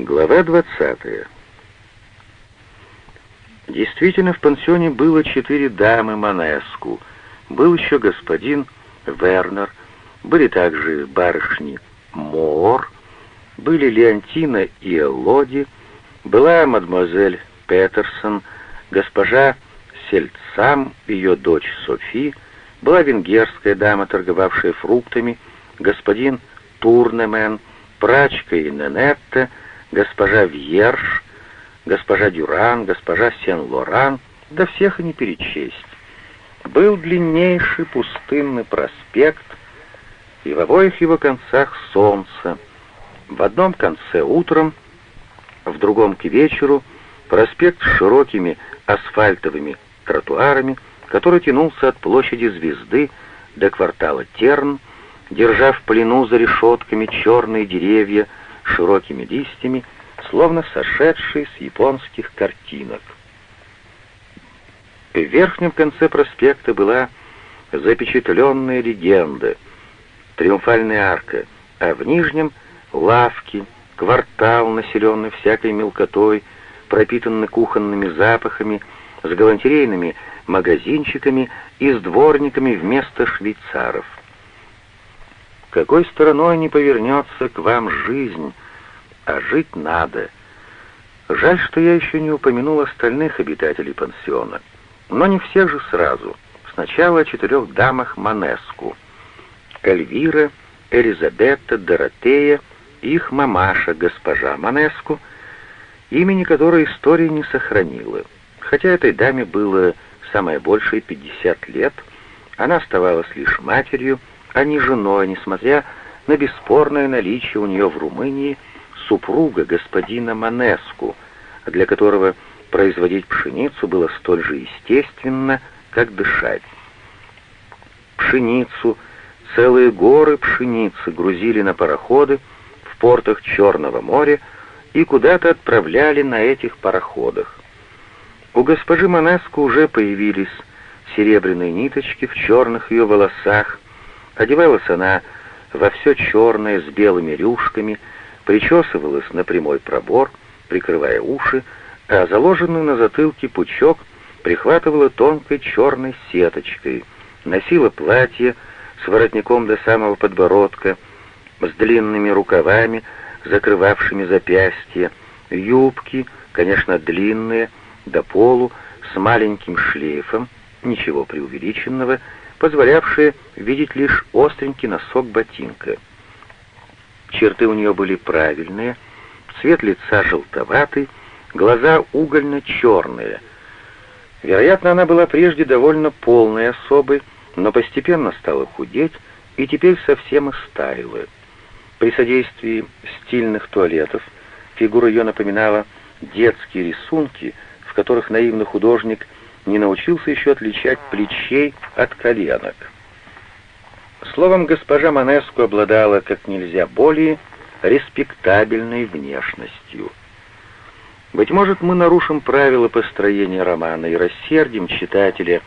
Глава 20. Действительно, в пансионе было четыре дамы Манеску. Был еще господин Вернер, были также барышни Моор, были Леонтина и Элоди, была мадемуазель Петерсон, госпожа Сельцам, ее дочь Софи, была венгерская дама, торговавшая фруктами, господин Турнемен, прачка и Ненетта, госпожа Вьерш, госпожа Дюран, госпожа Сен-Лоран, да всех и не перечесть. Был длиннейший пустынный проспект, и в обоих его концах солнце. В одном конце утром, в другом к вечеру, проспект с широкими асфальтовыми тротуарами, который тянулся от площади Звезды до квартала Терн, держа в плену за решетками черные деревья широкими листьями, словно сошедшие с японских картинок. В верхнем конце проспекта была запечатленная легенда, триумфальная арка, а в нижнем — лавки, квартал, населенный всякой мелкотой, пропитанный кухонными запахами, с галантерейными магазинчиками и с дворниками вместо швейцаров. Какой стороной не повернется к вам жизнь, а жить надо. Жаль, что я еще не упомянул остальных обитателей пансиона. Но не всех же сразу. Сначала о четырех дамах Манеску. Эльвира, Элизабетта, Доротея их мамаша, госпожа Манеску, имени которой история не сохранила. Хотя этой даме было самое большее 50 лет, она оставалась лишь матерью, а не женой, несмотря на бесспорное наличие у нее в Румынии супруга господина Манеску, для которого производить пшеницу было столь же естественно, как дышать. Пшеницу, целые горы пшеницы грузили на пароходы в портах Черного моря и куда-то отправляли на этих пароходах. У госпожи Манеску уже появились серебряные ниточки в черных ее волосах. Одевалась она во все черное с белыми рюшками, причесывалась на прямой пробор, прикрывая уши, а заложенный на затылке пучок прихватывала тонкой черной сеточкой, носила платье с воротником до самого подбородка, с длинными рукавами, закрывавшими запястья, юбки, конечно, длинные, до полу, с маленьким шлейфом, ничего преувеличенного, позволявшие видеть лишь остренький носок ботинка. Черты у нее были правильные, цвет лица желтоватый, глаза угольно-черные. Вероятно, она была прежде довольно полной особой, но постепенно стала худеть и теперь совсем истаяла. При содействии стильных туалетов фигура ее напоминала детские рисунки, в которых наивный художник не научился еще отличать плечей от коленок. Словом, госпожа Манеску обладала как нельзя более респектабельной внешностью. Быть может, мы нарушим правила построения романа и рассердим читателя,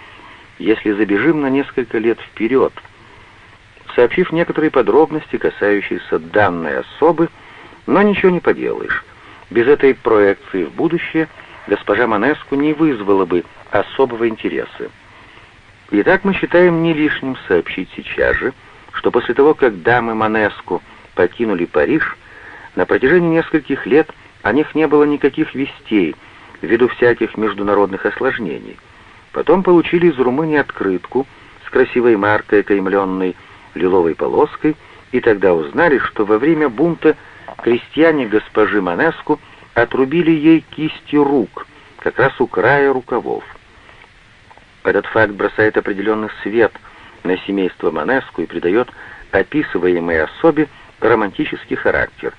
если забежим на несколько лет вперед, сообщив некоторые подробности, касающиеся данной особы, но ничего не поделаешь. Без этой проекции в будущее – госпожа Манеску не вызвала бы особого интереса. Итак, мы считаем не лишним сообщить сейчас же, что после того, как дамы Манеску покинули Париж, на протяжении нескольких лет о них не было никаких вестей, ввиду всяких международных осложнений. Потом получили из Румынии открытку с красивой маркой, окаймленной лиловой полоской, и тогда узнали, что во время бунта крестьяне госпожи Манеску отрубили ей кисти рук, как раз у края рукавов. Этот факт бросает определенный свет на семейство Манеску и придает описываемой особе романтический характер.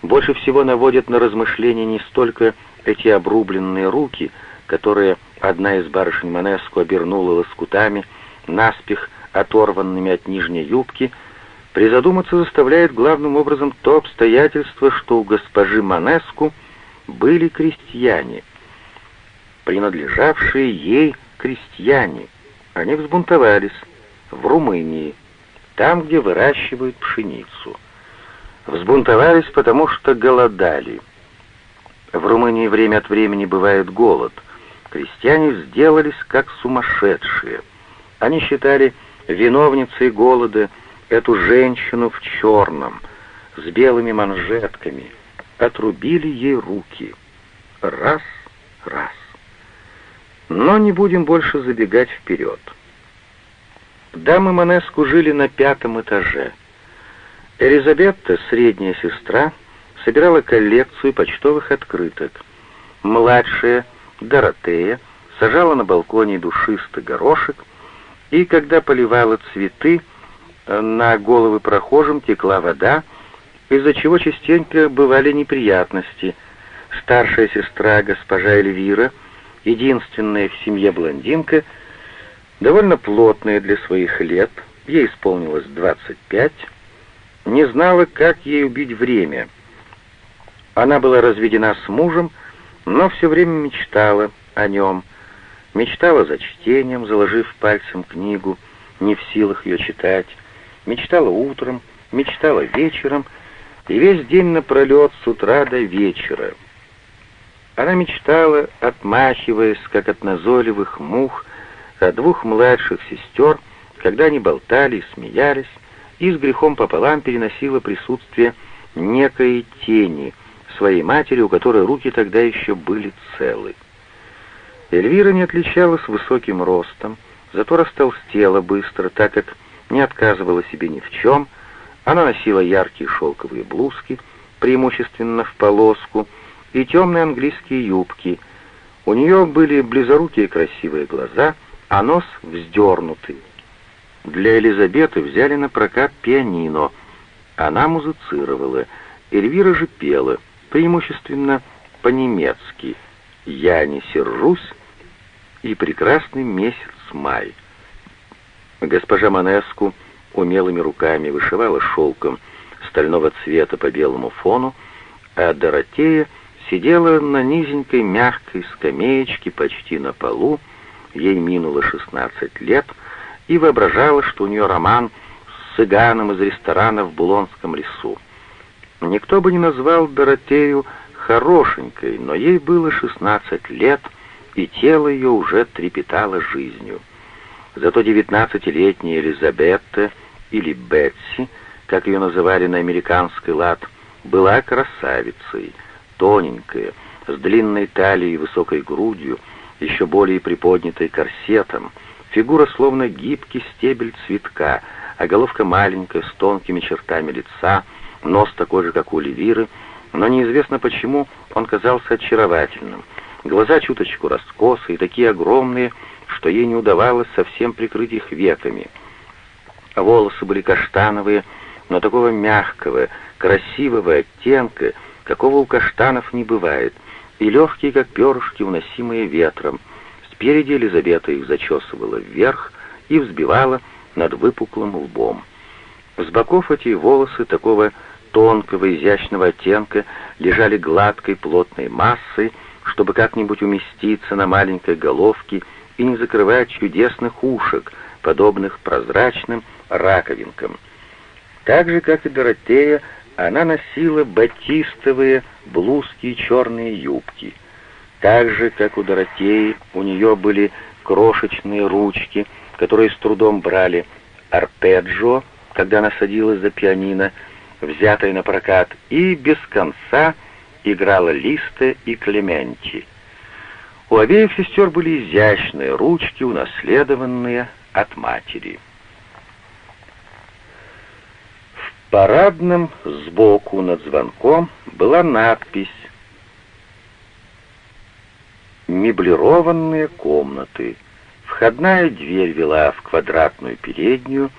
Больше всего наводят на размышления не столько эти обрубленные руки, которые одна из барышень Манеску обернула лоскутами, наспех оторванными от нижней юбки, призадуматься заставляет главным образом то обстоятельство, что у госпожи Манеску были крестьяне, принадлежавшие ей крестьяне. Они взбунтовались в Румынии, там, где выращивают пшеницу. Взбунтовались, потому что голодали, В Румынии время от времени бывает голод. Крестьяне сделались как сумасшедшие. Они считали виновницей голода эту женщину в черном, с белыми манжетками, отрубили ей руки. Раз, раз. Но не будем больше забегать вперед. Дамы Манеску жили на пятом этаже. Элизабетта, средняя сестра, собирала коллекцию почтовых открыток. Младшая, Доротея, сажала на балконе душистый горошек, и когда поливала цветы, на головы прохожим текла вода, из-за чего частенько бывали неприятности. Старшая сестра, госпожа Эльвира, единственная в семье блондинка, довольно плотная для своих лет, ей исполнилось 25, не знала, как ей убить время. Она была разведена с мужем, но все время мечтала о нем, мечтала за чтением, заложив пальцем книгу, не в силах ее читать, мечтала утром, мечтала вечером и весь день напролет с утра до вечера. Она мечтала, отмахиваясь, как от назойливых мух, о двух младших сестер, когда они болтали и смеялись, и с грехом пополам переносила присутствие некой тени своей матери, у которой руки тогда еще были целы. Эльвира не отличалась высоким ростом, зато растолстела быстро, так как не отказывала себе ни в чем. Она носила яркие шелковые блузки, преимущественно в полоску, и темные английские юбки. У нее были близорукие красивые глаза, а нос вздернутый. Для Елизаветы взяли на прокат пианино. Она музицировала, Эльвира же пела, преимущественно по-немецки «Я не сержусь» и «Прекрасный месяц май». Госпожа Манеску умелыми руками вышивала шелком стального цвета по белому фону, а Доротея сидела на низенькой мягкой скамеечке почти на полу, ей минуло 16 лет, и воображала, что у нее роман с цыганом из ресторана в Булонском лесу. Никто бы не назвал Доротею хорошенькой, но ей было 16 лет, и тело ее уже трепетало жизнью. Зато девятнадцатилетняя Элизабетта, или Бетси, как ее называли на американский лад, была красавицей, тоненькая, с длинной талией и высокой грудью, еще более приподнятой корсетом, фигура словно гибкий стебель цветка, а головка маленькая, с тонкими чертами лица, нос такой же, как у Левиры, но неизвестно почему он казался очаровательным. Глаза чуточку раскосы и такие огромные, что ей не удавалось совсем прикрыть их веками. Волосы были каштановые, но такого мягкого, красивого оттенка, какого у каштанов не бывает, и легкие, как перышки, уносимые ветром. Спереди Елизавета их зачесывала вверх и взбивала над выпуклым лбом. С боков эти волосы такого тонкого, изящного оттенка лежали гладкой, плотной массой, чтобы как-нибудь уместиться на маленькой головке и не закрывать чудесных ушек, подобных прозрачным раковинкам. Так же, как и Доротея, она носила батистовые блузки и черные юбки. Так же, как у Доротеи, у нее были крошечные ручки, которые с трудом брали арпеджио, когда она садилась за пианино, взятое на прокат, и без конца играла Листа и Клементи. У обеих сестер были изящные ручки, унаследованные от матери. В парадном сбоку над звонком была надпись «Меблированные комнаты». Входная дверь вела в квадратную переднюю,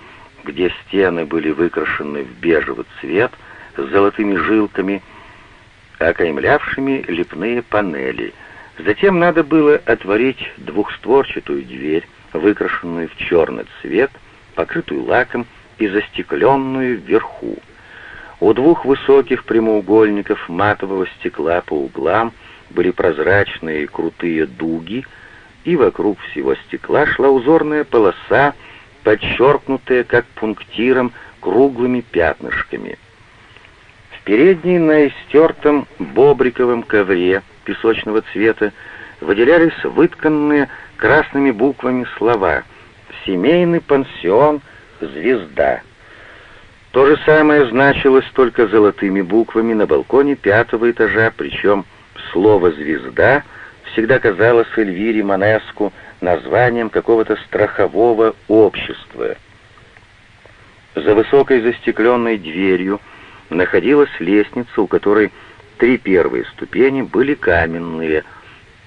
где стены были выкрашены в бежевый цвет с золотыми жилками, окаймлявшими лепные панели — Затем надо было отворить двухстворчатую дверь, выкрашенную в черный цвет, покрытую лаком и застекленную вверху. У двух высоких прямоугольников матового стекла по углам были прозрачные крутые дуги, и вокруг всего стекла шла узорная полоса, подчеркнутая как пунктиром круглыми пятнышками. В передней на истертом бобриковом ковре песочного цвета выделялись вытканные красными буквами слова «Семейный пансион «Звезда». То же самое значилось только золотыми буквами на балконе пятого этажа, причем слово «звезда» всегда казалось Эльвире Манеску названием какого-то страхового общества. За высокой застекленной дверью находилась лестница, у которой три первые ступени были каменные.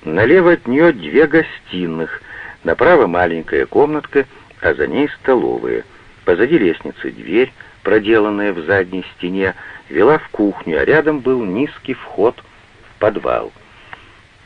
Налево от нее две гостиных, направо маленькая комнатка, а за ней столовая. Позади лестницы дверь, проделанная в задней стене, вела в кухню, а рядом был низкий вход в подвал.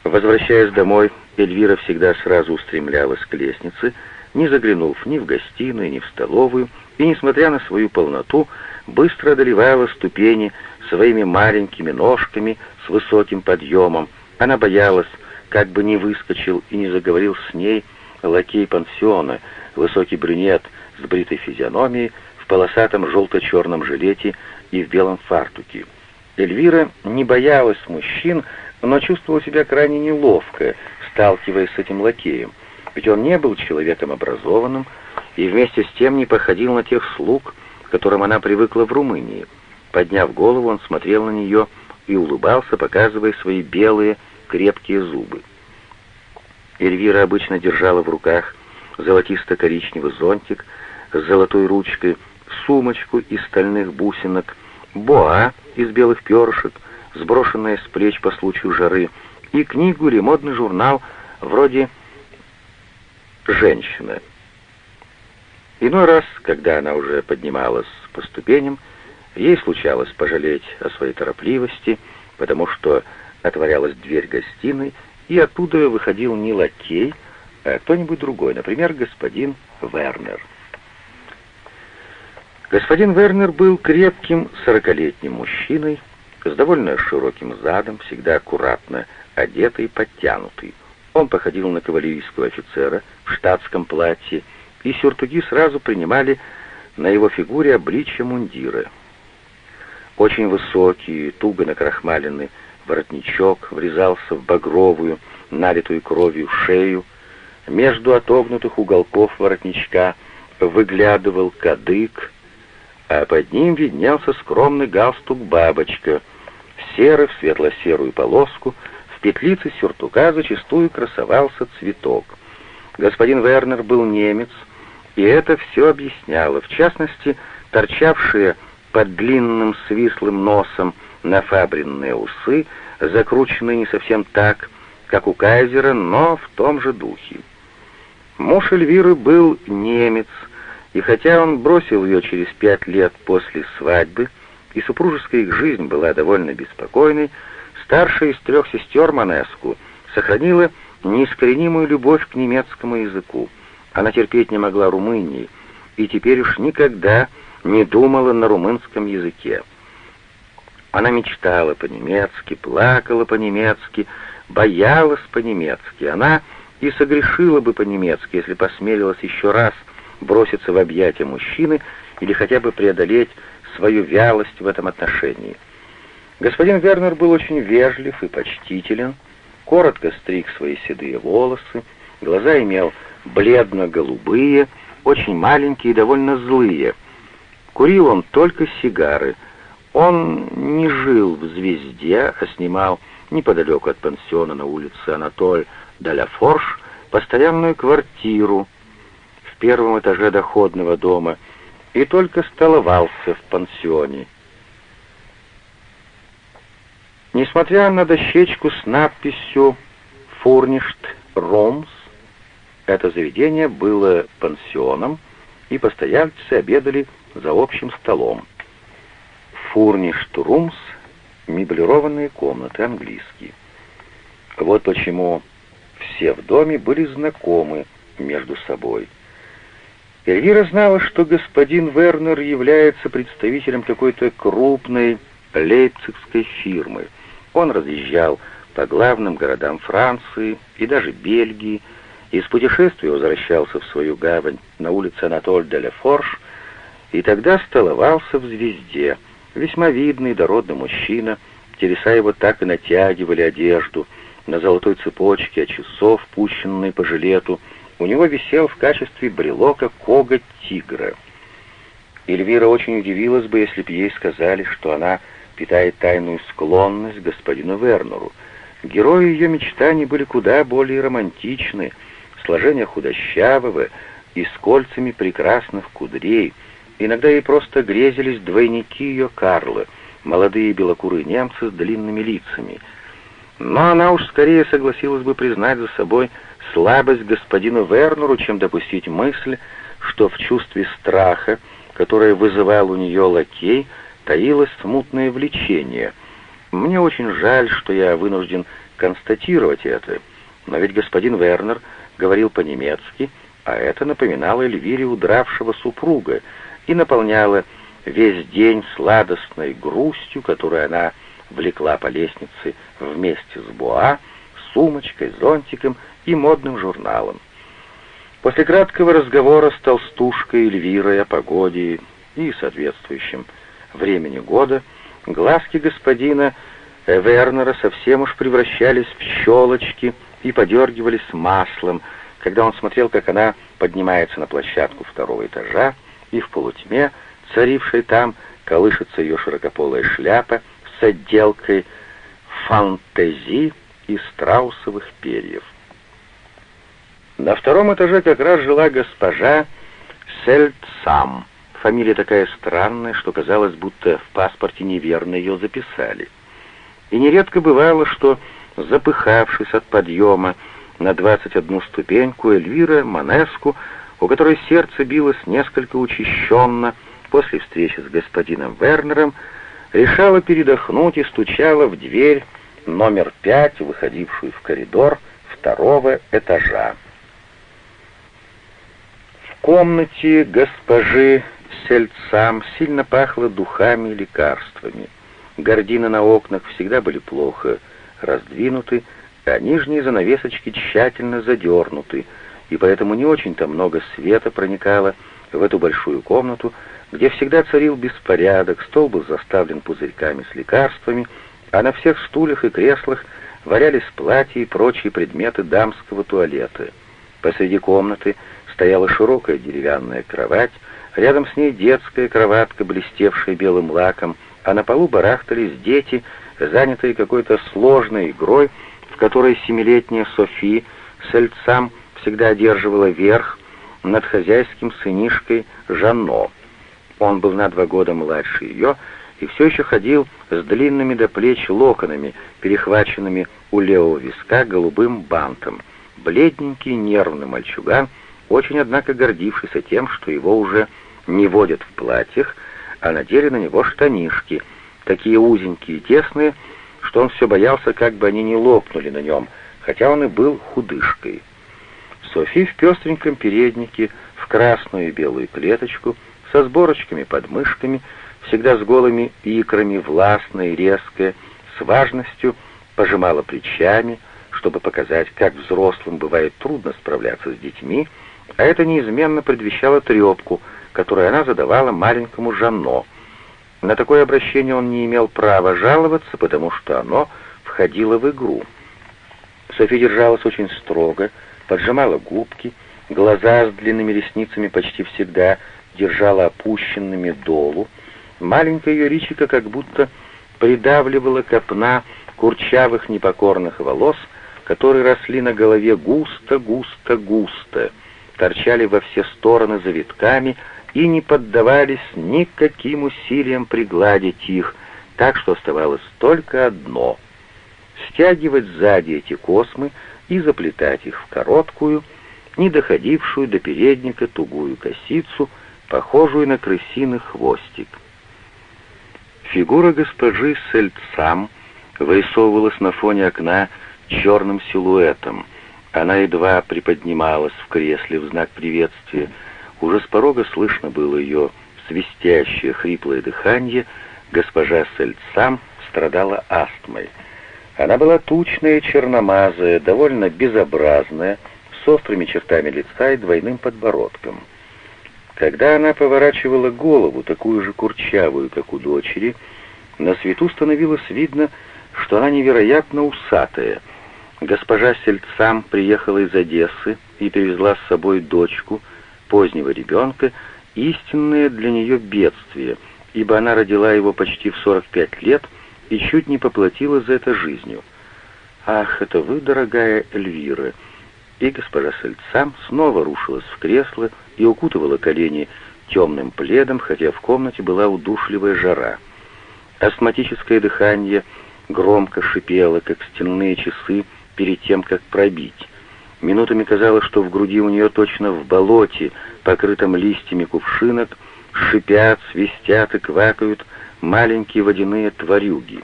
Возвращаясь домой, Эльвира всегда сразу устремлялась к лестнице, не заглянув ни в гостиную, ни в столовую, и, несмотря на свою полноту, быстро одолевала ступени своими маленькими ножками с высоким подъемом. Она боялась, как бы не выскочил и не заговорил с ней лакей пансиона, высокий брюнет с бритой физиономией, в полосатом желто-черном жилете и в белом фартуке. Эльвира не боялась мужчин, но чувствовала себя крайне неловко, сталкиваясь с этим лакеем, ведь он не был человеком образованным и вместе с тем не походил на тех слуг, к которым она привыкла в Румынии. Подняв голову, он смотрел на нее и улыбался, показывая свои белые крепкие зубы. Эльвира обычно держала в руках золотисто-коричневый зонтик с золотой ручкой, сумочку из стальных бусинок, боа из белых перышек, сброшенная с плеч по случаю жары, и книгу или модный журнал вроде «Женщина». Иной раз, когда она уже поднималась по ступеням, ей случалось пожалеть о своей торопливости, потому что отворялась дверь гостиной, и оттуда выходил не лакей, а кто-нибудь другой, например, господин Вернер. Господин Вернер был крепким сорокалетним мужчиной, с довольно широким задом, всегда аккуратно одетый и подтянутый. Он походил на кавалерийского офицера в штатском платье, и сюртуги сразу принимали на его фигуре обличье мундира. Очень высокий, туго накрахмаленный воротничок врезался в багровую, налитую кровью шею. Между отогнутых уголков воротничка выглядывал кадык, а под ним виднелся скромный галстук-бабочка, в светло-серую полоску, в петлице сюртука зачастую красовался цветок. Господин Вернер был немец, и это все объясняло, в частности, торчавшие под длинным свислым носом нафабренные усы, закрученные не совсем так, как у Кайзера, но в том же духе. Муж Эльвиры был немец, и хотя он бросил ее через пять лет после свадьбы, и супружеская их жизнь была довольно беспокойной, старшая из трех сестер Манеску сохранила неискоренимую любовь к немецкому языку. Она терпеть не могла Румынии, и теперь уж никогда не думала на румынском языке. Она мечтала по-немецки, плакала по-немецки, боялась по-немецки. Она и согрешила бы по-немецки, если посмелилась еще раз броситься в объятия мужчины или хотя бы преодолеть свою вялость в этом отношении. Господин Вернер был очень вежлив и почтителен, коротко стриг свои седые волосы, глаза имел бледно-голубые, очень маленькие и довольно злые. Курил он только сигары. Он не жил в «Звезде», а снимал неподалеку от пансиона на улице Анатоль Даляфорш постоянную квартиру первом этаже доходного дома и только столовался в пансионе. Несмотря на дощечку с надписью «Фурништ Ромс», это заведение было пансионом, и постояльцы обедали за общим столом. «Фурништ Румс» — меблированные комнаты, английские. Вот почему все в доме были знакомы между собой. Эльвира знала, что господин Вернер является представителем какой-то крупной лейпцигской фирмы. Он разъезжал по главным городам Франции и даже Бельгии, из путешествия возвращался в свою гавань на улице Анатоль де Лефорж, и тогда столовался в «Звезде», Весьма видный, дородный мужчина. Телеса его так и натягивали одежду. На золотой цепочке от часов, пущенной по жилету, у него висел в качестве брелока коготь тигра. Эльвира очень удивилась бы, если бы ей сказали, что она питает тайную склонность к господину Вернеру. Герои ее мечтаний были куда более романтичны, сложения худощавого и с кольцами прекрасных кудрей. Иногда ей просто грезились двойники ее Карлы, молодые белокурые немцы с длинными лицами. Но она уж скорее согласилась бы признать за собой слабость господину Вернеру, чем допустить мысль, что в чувстве страха, которое вызывал у нее лакей, таилось смутное влечение. Мне очень жаль, что я вынужден констатировать это, но ведь господин Вернер говорил по-немецки, а это напоминало Эльвире удравшего супруга и наполняло весь день сладостной грустью, которую она влекла по лестнице вместе с Буа, сумочкой, зонтиком и модным журналом. После краткого разговора с толстушкой Эльвирой о погоде и соответствующем времени года, глазки господина Вернера совсем уж превращались в щелочки и подергивались маслом, когда он смотрел, как она поднимается на площадку второго этажа, и в полутьме, царившей там, колышется ее широкополая шляпа с отделкой фантези из страусовых перьев. На втором этаже как раз жила госпожа Сельцам, Фамилия такая странная, что казалось, будто в паспорте неверно ее записали. И нередко бывало, что, запыхавшись от подъема на 21 ступеньку, Эльвира Манеску, у которой сердце билось несколько учащенно после встречи с господином Вернером, решала передохнуть и стучала в дверь номер пять, выходившую в коридор второго этажа. Комнате госпожи сельцам сильно пахло духами и лекарствами. Гардины на окнах всегда были плохо раздвинуты, а нижние занавесочки тщательно задернуты, и поэтому не очень-то много света проникало в эту большую комнату, где всегда царил беспорядок, стол был заставлен пузырьками с лекарствами, а на всех стульях и креслах валялись платья и прочие предметы дамского туалета. Посреди комнаты стояла широкая деревянная кровать, Рядом с ней детская кроватка, блестевшая белым лаком, а на полу барахтались дети, занятые какой-то сложной игрой, в которой семилетняя Софи с Эльцам всегда одерживала верх над хозяйским сынишкой Жанно. Он был на два года младше ее и все еще ходил с длинными до плеч локонами, перехваченными у левого виска голубым бантом. Бледненький нервный мальчуган — очень, однако, гордившийся тем, что его уже не водят в платьях, а надели на него штанишки, такие узенькие и тесные, что он все боялся, как бы они не лопнули на нем, хотя он и был худышкой. Софи в пестреньком переднике, в красную и белую клеточку, со сборочками под мышками, всегда с голыми икрами, властная и резкая, с важностью пожимала плечами, чтобы показать, как взрослым бывает трудно справляться с детьми, а это неизменно предвещало трепку, которую она задавала маленькому Жанно. На такое обращение он не имел права жаловаться, потому что оно входило в игру. Софи держалась очень строго, поджимала губки, глаза с длинными ресницами почти всегда держала опущенными долу. Маленькая ее личико как будто придавливала копна курчавых непокорных волос, которые росли на голове густо, густо, густо — торчали во все стороны завитками и не поддавались никаким усилиям пригладить их, так что оставалось только одно — стягивать сзади эти космы и заплетать их в короткую, не доходившую до передника тугую косицу, похожую на крысиный хвостик. Фигура госпожи Сельцам вырисовывалась на фоне окна черным силуэтом — она едва приподнималась в кресле в знак приветствия. Уже с порога слышно было ее свистящее, хриплое дыхание. Госпожа Сельцам страдала астмой. Она была тучная, черномазая, довольно безобразная, с острыми чертами лица и двойным подбородком. Когда она поворачивала голову, такую же курчавую, как у дочери, на свету становилось видно, что она невероятно усатая. Госпожа Сельцам приехала из Одессы и привезла с собой дочку, позднего ребенка, истинное для нее бедствие, ибо она родила его почти в 45 лет и чуть не поплатила за это жизнью. «Ах, это вы, дорогая Эльвира!» И госпожа Сельцам снова рушилась в кресло и укутывала колени темным пледом, хотя в комнате была удушливая жара. Астматическое дыхание громко шипело, как стенные часы, перед тем, как пробить. Минутами казалось, что в груди у нее точно в болоте, покрытом листьями кувшинок, шипят, свистят и квакают маленькие водяные тварюги.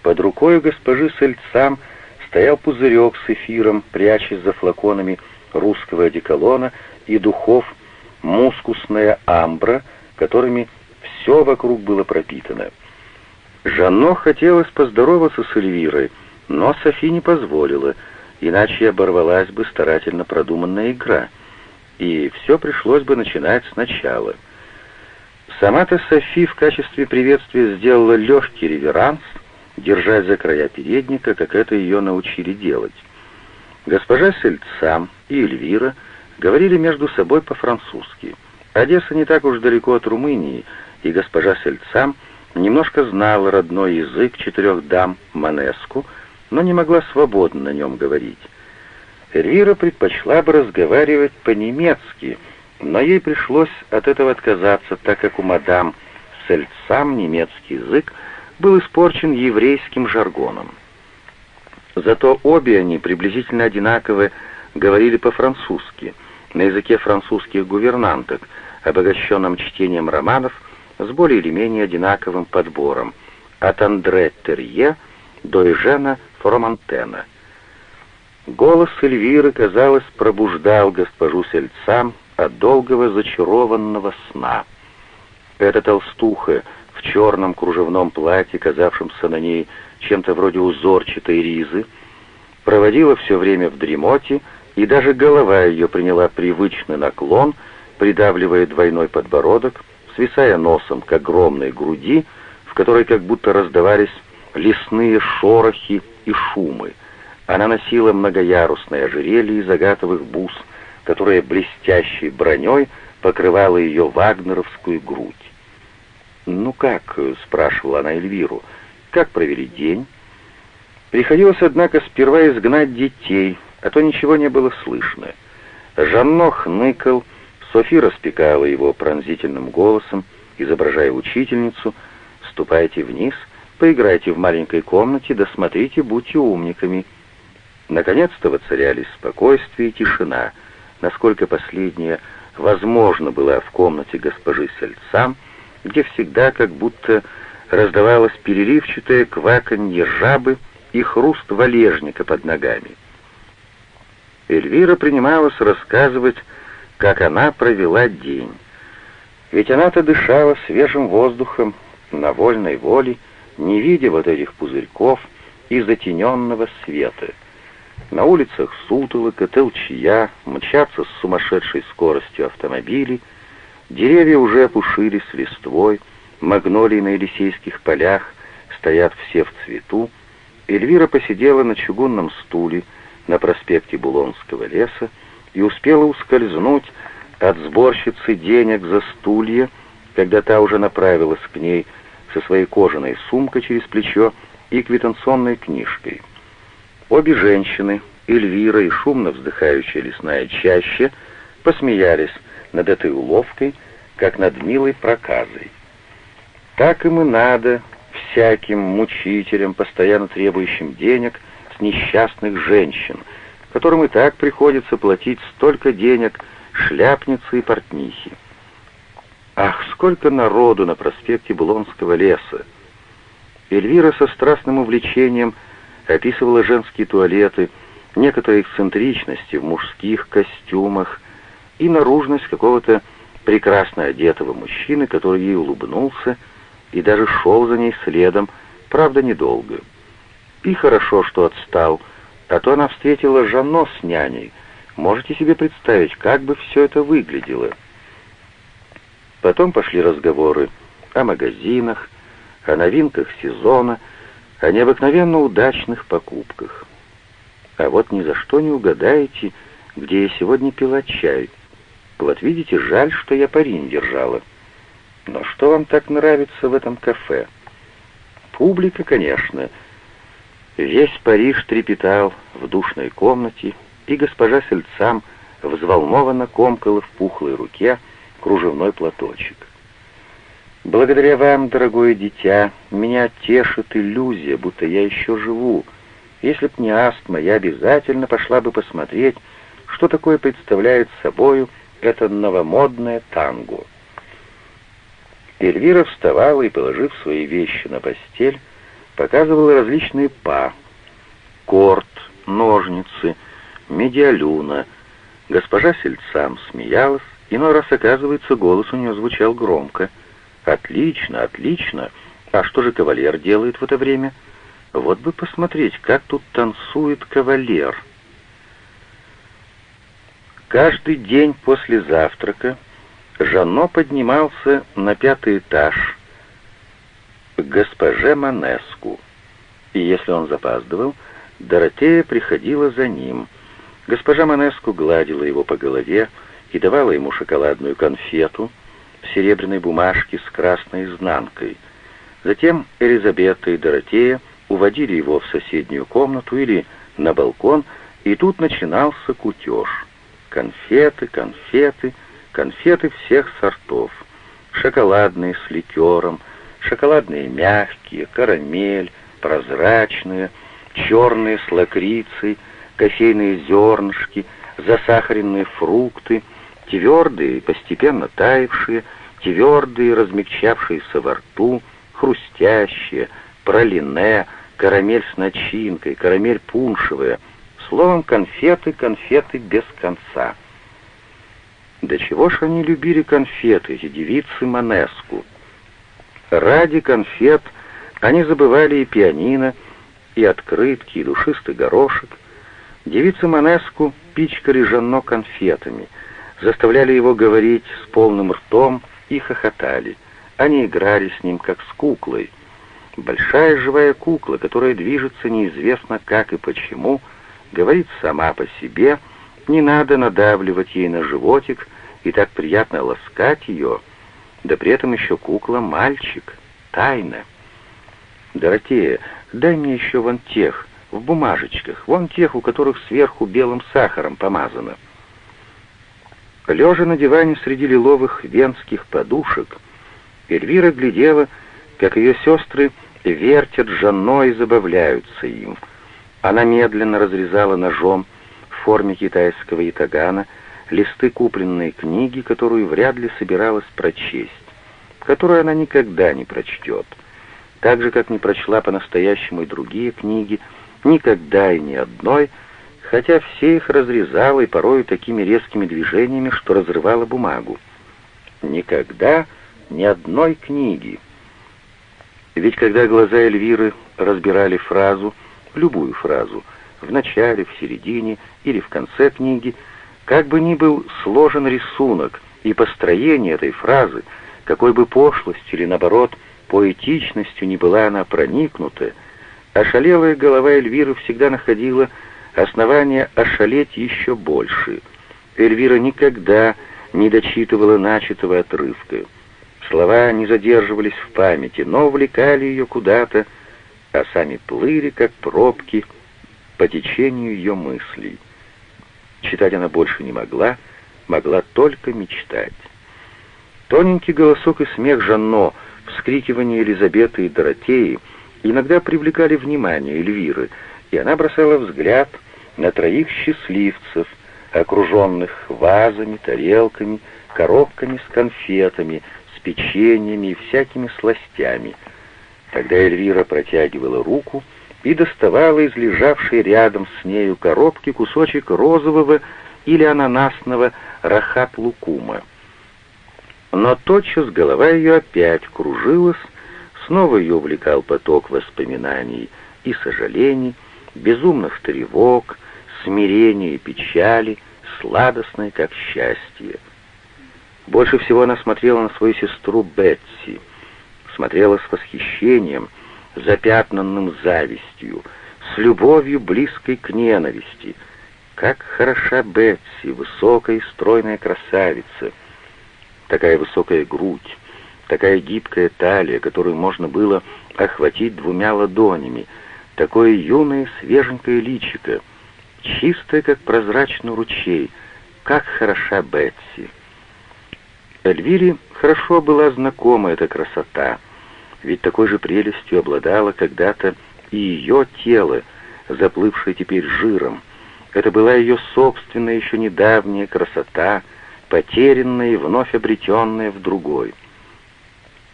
Под рукой госпожи Сельцам стоял пузырек с эфиром, прячась за флаконами русского одеколона и духов мускусная амбра, которыми все вокруг было пропитано. Жанно хотелось поздороваться с Эльвирой, но Софи не позволила, иначе оборвалась бы старательно продуманная игра, и все пришлось бы начинать сначала. Сама-то Софи в качестве приветствия сделала легкий реверанс — держась за края передника, как это ее научили делать. Госпожа Сельцам и Эльвира говорили между собой по-французски. Одесса не так уж далеко от Румынии, и госпожа Сельцам немножко знала родной язык четырех дам Манеску, но не могла свободно на нем говорить. Эльвира предпочла бы разговаривать по-немецки, но ей пришлось от этого отказаться, так как у мадам Сельцам немецкий язык был испорчен еврейским жаргоном. Зато обе они приблизительно одинаково говорили по-французски, на языке французских гувернанток, обогащенном чтением романов с более или менее одинаковым подбором, от Андре Терье до Эжена Фромантена. Голос Эльвиры, казалось, пробуждал госпожу Сельцам от долгого зачарованного сна. Эта толстуха черном кружевном платье, казавшемся на ней чем-то вроде узорчатой ризы, проводила все время в дремоте, и даже голова ее приняла привычный наклон, придавливая двойной подбородок, свисая носом к огромной груди, в которой как будто раздавались лесные шорохи и шумы. Она носила многоярусное ожерелье из агатовых бус, которое блестящей броней покрывало ее вагнеровскую грудь. «Ну как?» — спрашивала она Эльвиру. «Как провели день?» Приходилось, однако, сперва изгнать детей, а то ничего не было слышно. Жанно хныкал, Софи распекала его пронзительным голосом, изображая учительницу. «Ступайте вниз, поиграйте в маленькой комнате, досмотрите, будьте умниками». Наконец-то воцарялись спокойствие и тишина, насколько последняя возможно была в комнате госпожи Сельцам, где всегда как будто раздавалось переливчатое кваканье жабы и хруст валежника под ногами. Эльвира принималась рассказывать, как она провела день. Ведь она-то дышала свежим воздухом на вольной воле, не видя вот этих пузырьков и затененного света. На улицах сутолока, толчья, мчатся с сумасшедшей скоростью автомобили — Деревья уже опушились листвой, магнолии на Елисейских полях стоят все в цвету. Эльвира посидела на чугунном стуле на проспекте Булонского леса и успела ускользнуть от сборщицы денег за стулья, когда та уже направилась к ней со своей кожаной сумкой через плечо и квитанционной книжкой. Обе женщины, Эльвира и шумно вздыхающая лесная чаще, посмеялись над этой уловкой, как над милой проказой. Так им и надо всяким мучителям, постоянно требующим денег с несчастных женщин, которым и так приходится платить столько денег шляпницы и портнихи. Ах, сколько народу на проспекте Булонского леса! Эльвира со страстным увлечением описывала женские туалеты, некоторые эксцентричности в мужских костюмах, и наружность какого-то прекрасно одетого мужчины, который ей улыбнулся и даже шел за ней следом, правда, недолго. И хорошо, что отстал, а то она встретила Жанно с няней. Можете себе представить, как бы все это выглядело? Потом пошли разговоры о магазинах, о новинках сезона, о необыкновенно удачных покупках. А вот ни за что не угадаете, где я сегодня пила чай. Вот видите, жаль, что я пари не держала. Но что вам так нравится в этом кафе? Публика, конечно. Весь Париж трепетал в душной комнате, и госпожа Сельцам взволнованно комкала в пухлой руке кружевной платочек. «Благодаря вам, дорогое дитя, меня тешит иллюзия, будто я еще живу. Если б не астма, я обязательно пошла бы посмотреть, что такое представляет собою это новомодное танго». Эльвира вставала и, положив свои вещи на постель, показывала различные па, корт, ножницы, медиалюна. Госпожа Сельцам смеялась, иной раз, оказывается, голос у нее звучал громко. «Отлично, отлично! А что же кавалер делает в это время? Вот бы посмотреть, как тут танцует кавалер!» Каждый день после завтрака Жанно поднимался на пятый этаж к госпоже Манеску, и если он запаздывал, Доротея приходила за ним. Госпожа Манеску гладила его по голове и давала ему шоколадную конфету в серебряной бумажке с красной изнанкой. Затем Элизабета и Доротея уводили его в соседнюю комнату или на балкон, и тут начинался кутеж. Конфеты, конфеты — конфеты всех сортов. Шоколадные с ликером, шоколадные мягкие, карамель, прозрачные, черные с лакрицей, кофейные зернышки, засахаренные фрукты, твердые, постепенно таявшие, твердые, размягчавшиеся во рту, хрустящие, пролине, карамель с начинкой, карамель пуншевая, словом, конфеты, конфеты без конца. До чего ж они любили конфеты, эти девицы Манеску. Ради конфет они забывали и пианино, и открытки, и душистый горошек. Девицы Манеску пичкали Жанно конфетами, заставляли его говорить с полным ртом и хохотали. Они играли с ним, как с куклой. Большая живая кукла, которая движется неизвестно как и почему, говорит сама по себе, не надо надавливать ей на животик, и так приятно ласкать ее, да при этом еще кукла-мальчик, тайна. Доротея, дай мне еще вон тех, в бумажечках, вон тех, у которых сверху белым сахаром помазано. Лежа на диване среди лиловых венских подушек, Эльвира глядела, как ее сестры вертят Жанно и забавляются им. Она медленно разрезала ножом в форме китайского ятагана листы купленной книги, которую вряд ли собиралась прочесть, которую она никогда не прочтет, так же, как не прочла по-настоящему и другие книги, никогда и ни одной, хотя все их разрезала и порою такими резкими движениями, что разрывала бумагу. Никогда ни одной книги. Ведь когда глаза Эльвиры разбирали фразу, любую фразу, в начале, в середине или в конце книги, как бы ни был сложен рисунок и построение этой фразы, какой бы пошлостью или, наоборот, поэтичностью не была она проникнута, ошалелая голова Эльвиры всегда находила основание ошалеть еще больше. Эльвира никогда не дочитывала начатого отрывка. Слова не задерживались в памяти, но увлекали ее куда-то, а сами плыли, как пробки, по течению ее мыслей. Читать она больше не могла, могла только мечтать. Тоненький голосок и смех Жанно, вскрикивание Елизаветы и Доротеи иногда привлекали внимание Эльвиры, и она бросала взгляд на троих счастливцев, окруженных вазами, тарелками, коробками с конфетами, с печеньями и всякими сластями. Тогда Эльвира протягивала руку и доставала из лежавшей рядом с нею коробки кусочек розового или ананасного рахат-лукума. Но тотчас голова ее опять кружилась, снова ее увлекал поток воспоминаний и сожалений, безумных тревог, смирения и печали, сладостной, как счастье. Больше всего она смотрела на свою сестру Бетси, смотрела с восхищением, запятнанным завистью, с любовью близкой к ненависти. Как хороша Бетси, высокая и стройная красавица. Такая высокая грудь, такая гибкая талия, которую можно было охватить двумя ладонями, такое юное свеженькое личико, чистое, как прозрачный ручей, как хороша Бетси. Эльвире хорошо была знакома эта красота, ведь такой же прелестью обладала когда-то и ее тело, заплывшее теперь жиром. Это была ее собственная еще недавняя красота, потерянная и вновь обретенная в другой.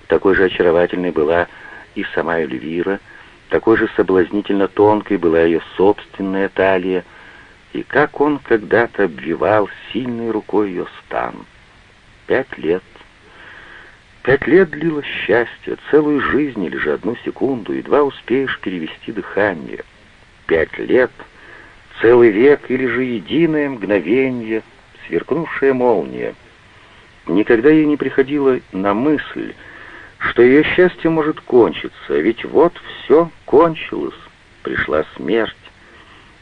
Такой же очаровательной была и сама Эльвира, такой же соблазнительно тонкой была ее собственная талия, и как он когда-то обвивал сильной рукой ее стан. Пять лет. Пять лет длилось счастье, целую жизнь или же одну секунду, едва успеешь перевести дыхание. Пять лет, целый век или же единое мгновение, сверкнувшая молния. Никогда ей не приходило на мысль, что ее счастье может кончиться, ведь вот все кончилось, пришла смерть.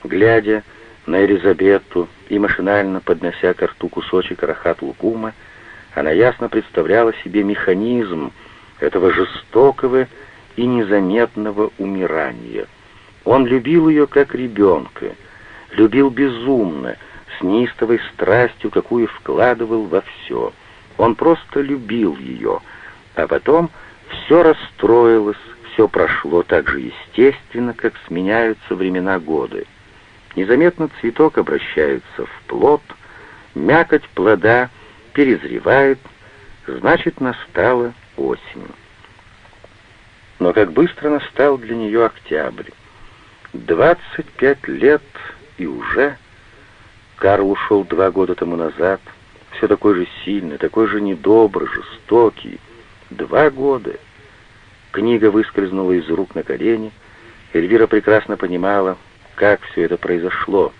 Глядя на Элизабету и машинально поднося к рту кусочек рахат-лукума, она ясно представляла себе механизм этого жестокого и незаметного умирания. Он любил ее как ребенка, любил безумно, с неистовой страстью, какую вкладывал во все. Он просто любил ее, а потом все расстроилось, все прошло так же естественно, как сменяются времена года. Незаметно цветок обращается в плод, мякоть плода перезревает, значит, настала осень. Но как быстро настал для нее октябрь. Двадцать пять лет и уже... Карл ушел два года тому назад, все такой же сильный, такой же недобрый, жестокий. Два года. Книга выскользнула из рук на колени. Эльвира прекрасно понимала, как все это произошло.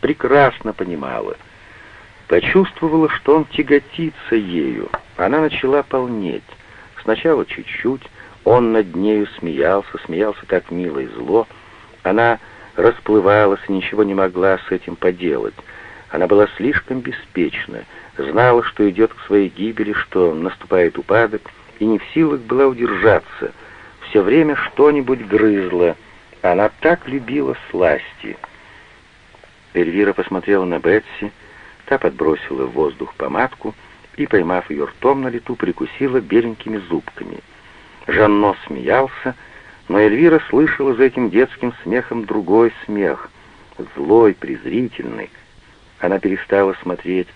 Прекрасно понимала — Почувствовала, что он тяготится ею. Она начала полнеть. Сначала чуть-чуть, он над нею смеялся, смеялся так мило и зло. Она расплывалась и ничего не могла с этим поделать. Она была слишком беспечна, знала, что идет к своей гибели, что наступает упадок, и не в силах была удержаться. Все время что-нибудь грызла. Она так любила сласти. Эльвира посмотрела на Бетси, Та подбросила в воздух помадку и, поймав ее ртом на лету, прикусила беленькими зубками. Жанно смеялся, но Эльвира слышала за этим детским смехом другой смех, злой, презрительный. Она перестала смотреть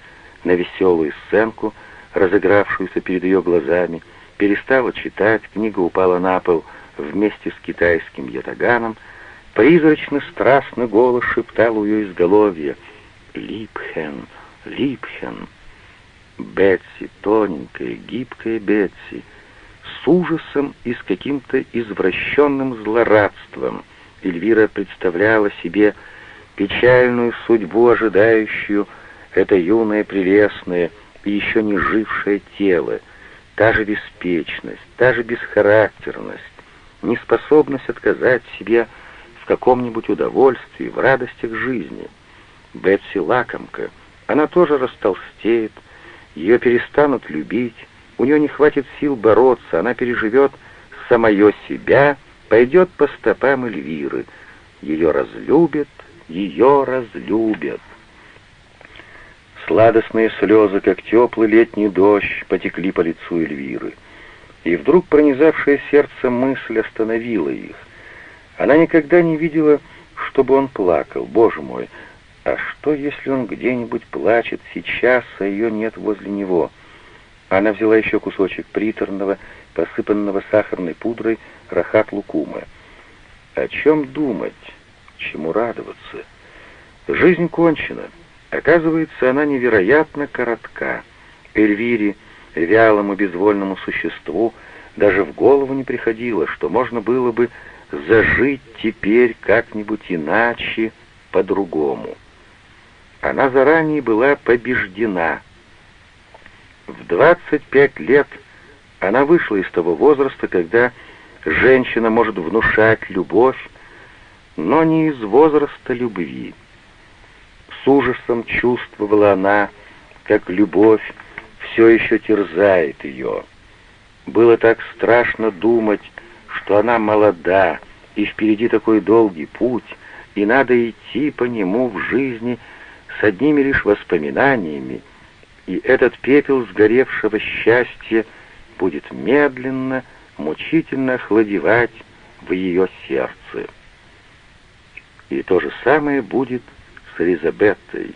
на веселую сценку, разыгравшуюся перед ее глазами, перестала читать, книга упала на пол вместе с китайским ятаганом, призрачно страстный голос шептал у ее изголовья — Липхен, Липхен. Бетси, тоненькая, гибкая Бетси, с ужасом и с каким-то извращенным злорадством. Эльвира представляла себе печальную судьбу, ожидающую это юное, прелестное и еще не жившее тело, та же беспечность, та же бесхарактерность, неспособность отказать себе в каком-нибудь удовольствии, в радостях жизни — Бетси лакомка. Она тоже растолстеет, ее перестанут любить, у нее не хватит сил бороться, она переживет самое себя, пойдет по стопам Эльвиры. Ее разлюбят, ее разлюбят. Сладостные слезы, как теплый летний дождь, потекли по лицу Эльвиры. И вдруг пронизавшая сердце мысль остановила их. Она никогда не видела, чтобы он плакал. Боже мой, а что, если он где-нибудь плачет сейчас, а ее нет возле него? Она взяла еще кусочек приторного, посыпанного сахарной пудрой рахат лукума. О чем думать? Чему радоваться? Жизнь кончена. Оказывается, она невероятно коротка. Эльвире, вялому безвольному существу, даже в голову не приходило, что можно было бы зажить теперь как-нибудь иначе, по-другому. Она заранее была побеждена. В 25 лет она вышла из того возраста, когда женщина может внушать любовь, но не из возраста любви. С ужасом чувствовала она, как любовь все еще терзает ее. Было так страшно думать, что она молода, и впереди такой долгий путь, и надо идти по нему в жизни с одними лишь воспоминаниями, и этот пепел сгоревшего счастья будет медленно, мучительно охладевать в ее сердце. И то же самое будет с Элизабеттой.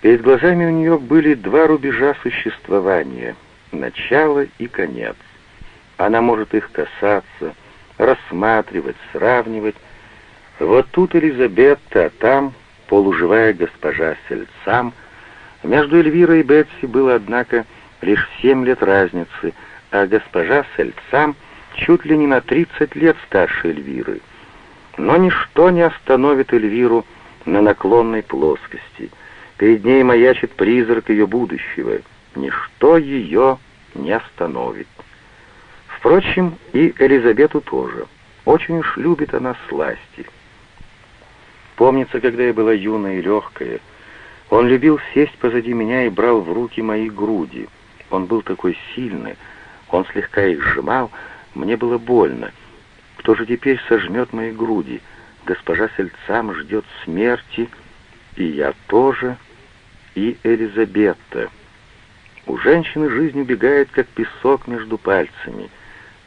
Перед глазами у нее были два рубежа существования — начало и конец. Она может их касаться, рассматривать, сравнивать. Вот тут Элизабетта, а там полуживая госпожа Сельцам. Между Эльвирой и Бетси было, однако, лишь семь лет разницы, а госпожа Сельцам чуть ли не на тридцать лет старше Эльвиры. Но ничто не остановит Эльвиру на наклонной плоскости. Перед ней маячит призрак ее будущего. Ничто ее не остановит. Впрочем, и Элизабету тоже. Очень уж любит она сласти. Помнится, когда я была юная и легкая, он любил сесть позади меня и брал в руки мои груди. Он был такой сильный, он слегка их сжимал, мне было больно. Кто же теперь сожмет мои груди? Госпожа Сельцам ждет смерти, и я тоже, и Элизабетта. У женщины жизнь убегает, как песок между пальцами —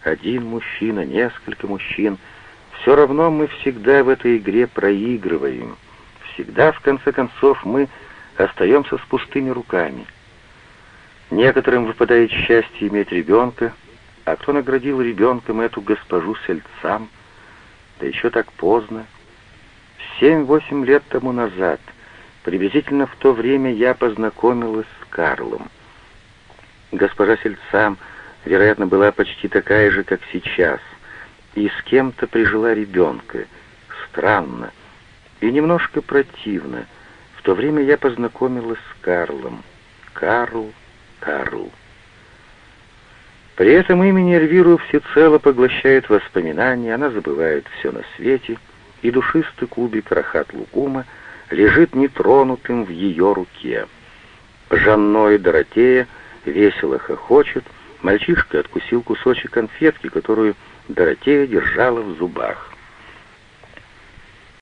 один мужчина, несколько мужчин. Все равно мы всегда в этой игре проигрываем. Всегда, в конце концов, мы остаемся с пустыми руками. Некоторым выпадает счастье иметь ребенка, а кто наградил ребенком эту госпожу Сельцам? Да еще так поздно. Семь-восемь лет тому назад, приблизительно в то время, я познакомилась с Карлом. Госпожа Сельцам — вероятно, была почти такая же, как сейчас, и с кем-то прижила ребенка. Странно и немножко противно. В то время я познакомилась с Карлом. Карл, Карл. При этом имени Эльвиру всецело поглощает воспоминания, она забывает все на свете, и душистый кубик Рахат Лукума лежит нетронутым в ее руке. Жанно и Доротея весело хохочет, Мальчишка откусил кусочек конфетки, которую Доротея держала в зубах.